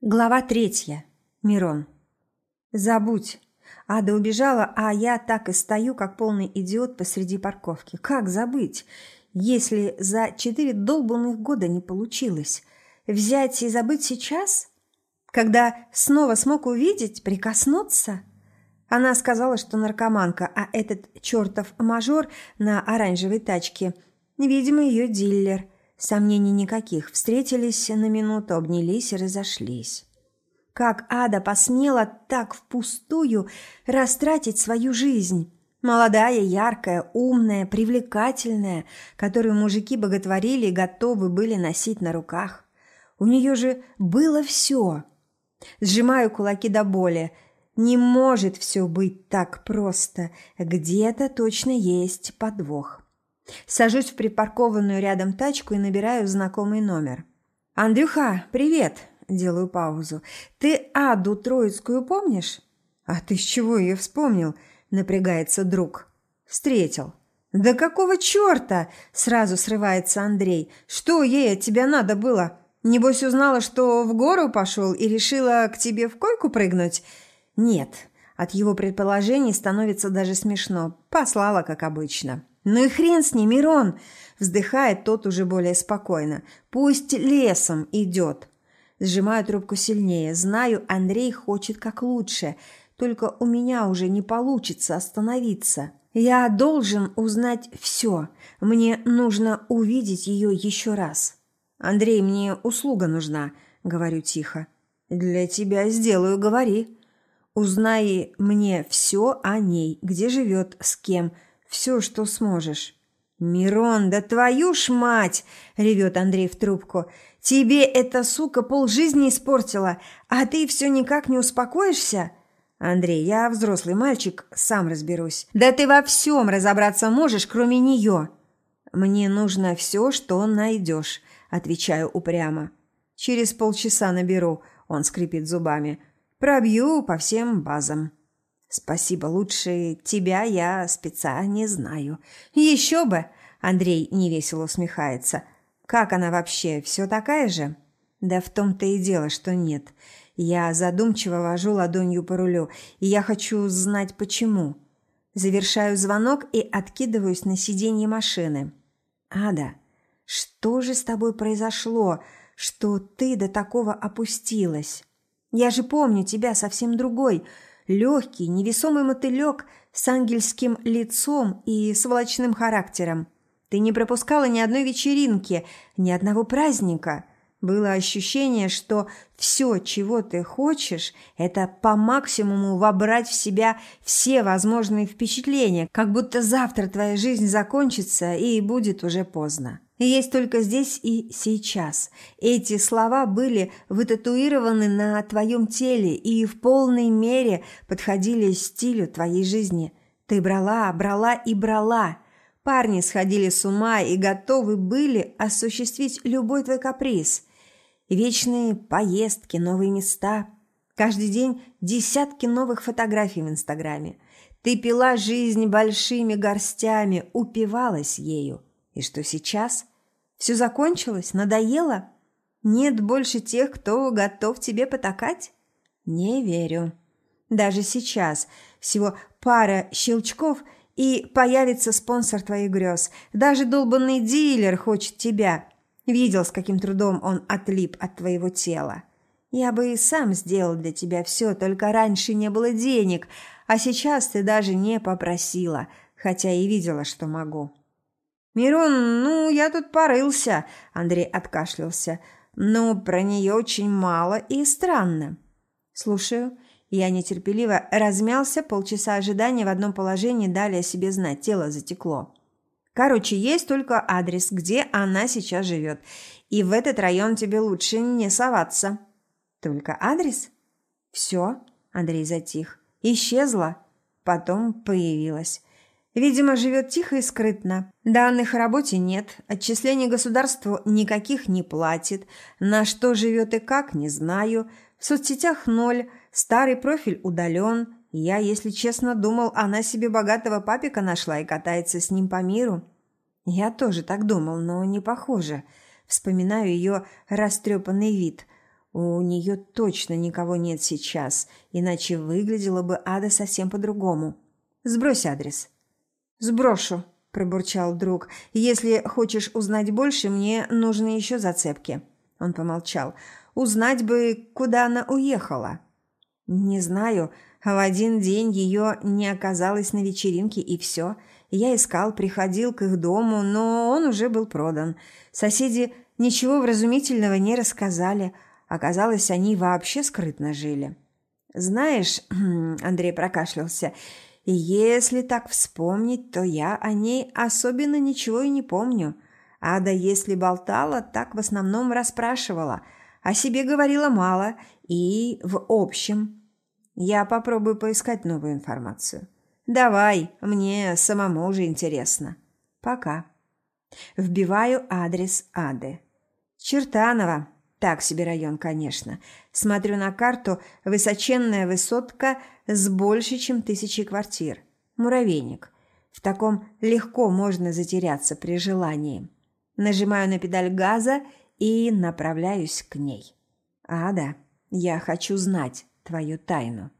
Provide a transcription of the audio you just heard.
Глава третья. Мирон. Забудь. Ада убежала, а я так и стою, как полный идиот посреди парковки. Как забыть, если за четыре долбанных года не получилось? Взять и забыть сейчас? Когда снова смог увидеть, прикоснуться? Она сказала, что наркоманка, а этот чертов мажор на оранжевой тачке, видимо, ее диллер – Сомнений никаких. Встретились на минуту, обнялись и разошлись. Как Ада посмела так впустую растратить свою жизнь? Молодая, яркая, умная, привлекательная, которую мужики боготворили и готовы были носить на руках. У нее же было все. Сжимаю кулаки до боли. Не может все быть так просто. Где-то точно есть подвох. Сажусь в припаркованную рядом тачку и набираю знакомый номер. «Андрюха, привет!» – делаю паузу. «Ты Аду Троицкую помнишь?» «А ты с чего ее вспомнил?» – напрягается друг. «Встретил». «Да какого черта?» – сразу срывается Андрей. «Что ей от тебя надо было? Небось узнала, что в гору пошел и решила к тебе в койку прыгнуть?» «Нет». От его предположений становится даже смешно. Послала, как обычно. «Ну и хрен с ним, Мирон!» – вздыхает тот уже более спокойно. «Пусть лесом идет!» Сжимаю трубку сильнее. Знаю, Андрей хочет как лучше. Только у меня уже не получится остановиться. Я должен узнать все. Мне нужно увидеть ее еще раз. «Андрей, мне услуга нужна», – говорю тихо. «Для тебя сделаю, говори». Узнай мне все о ней, где живет, с кем – все, что сможешь». «Мирон, да твою ж мать!» – ревет Андрей в трубку. «Тебе эта сука полжизни испортила, а ты все никак не успокоишься?» «Андрей, я взрослый мальчик, сам разберусь». «Да ты во всем разобраться можешь, кроме нее». «Мне нужно все, что найдешь», – отвечаю упрямо. «Через полчаса наберу», – он скрипит зубами. «Пробью по всем базам». «Спасибо, лучше тебя я спеца не знаю». «Еще бы!» – Андрей невесело усмехается. «Как она вообще, все такая же?» «Да в том-то и дело, что нет. Я задумчиво вожу ладонью по рулю, и я хочу знать, почему». Завершаю звонок и откидываюсь на сиденье машины. «Ада, что же с тобой произошло, что ты до такого опустилась? Я же помню тебя совсем другой» легкий, невесомый мотылек с ангельским лицом и сволочным характером. Ты не пропускала ни одной вечеринки, ни одного праздника. Было ощущение, что все, чего ты хочешь, это по максимуму вобрать в себя все возможные впечатления, как будто завтра твоя жизнь закончится и будет уже поздно есть только здесь и сейчас. Эти слова были вытатуированы на твоем теле и в полной мере подходили стилю твоей жизни. Ты брала, брала и брала. Парни сходили с ума и готовы были осуществить любой твой каприз. Вечные поездки, новые места. Каждый день десятки новых фотографий в Инстаграме. Ты пила жизнь большими горстями, упивалась ею. И что сейчас? Все закончилось? Надоело? Нет больше тех, кто готов тебе потакать? Не верю. Даже сейчас всего пара щелчков – и появится спонсор твоих грез. Даже долбанный дилер хочет тебя. Видел, с каким трудом он отлип от твоего тела. Я бы и сам сделал для тебя все, только раньше не было денег, а сейчас ты даже не попросила, хотя и видела, что могу. «Мирон, ну, я тут порылся», – Андрей откашлялся. «Но про нее очень мало и странно». «Слушаю». Я нетерпеливо размялся, полчаса ожидания в одном положении дали о себе знать, тело затекло. Короче, есть только адрес, где она сейчас живет. И в этот район тебе лучше не соваться. Только адрес? Все, Андрей затих. Исчезла. Потом появилась. Видимо, живет тихо и скрытно. Данных о работе нет, отчислений государству никаких не платит. На что живет и как, не знаю. В соцсетях ноль, старый профиль удален. Я, если честно, думал, она себе богатого папика нашла и катается с ним по миру. Я тоже так думал, но не похоже. Вспоминаю ее растрепанный вид. У нее точно никого нет сейчас, иначе выглядела бы Ада совсем по-другому. Сбрось адрес. Сброшу, пробурчал друг. Если хочешь узнать больше, мне нужны еще зацепки. Он помолчал. Узнать бы, куда она уехала. Не знаю. В один день ее не оказалось на вечеринке, и все. Я искал, приходил к их дому, но он уже был продан. Соседи ничего вразумительного не рассказали. Оказалось, они вообще скрытно жили. «Знаешь...» – Андрей прокашлялся. «Если так вспомнить, то я о ней особенно ничего и не помню. Ада, если болтала, так в основном расспрашивала. О себе говорила мало и в общем. Я попробую поискать новую информацию». «Давай, мне самому уже интересно». «Пока». Вбиваю адрес Ады. Чертаново. Так себе район, конечно. Смотрю на карту. Высоченная высотка с больше, чем тысячей квартир. Муравейник. В таком легко можно затеряться при желании. Нажимаю на педаль газа и направляюсь к ней. Ада, я хочу знать твою тайну.